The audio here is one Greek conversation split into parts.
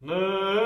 来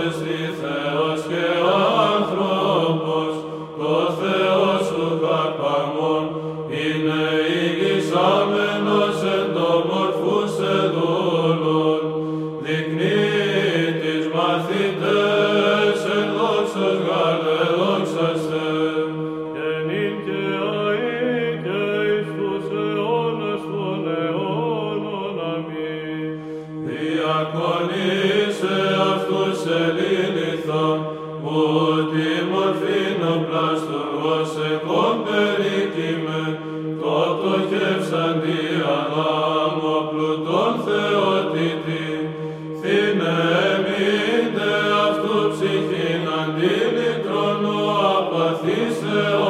διακονήσε αυτούς ελίληθον, που τη μορφήν ο πλαστουργός εκόν περίκυμε, το πτωχεύσαν τη αγάμο πλουτών θεότητη, θυνέμιντε αυτού ψυχήν αντίλητρον ο απαθήσεων,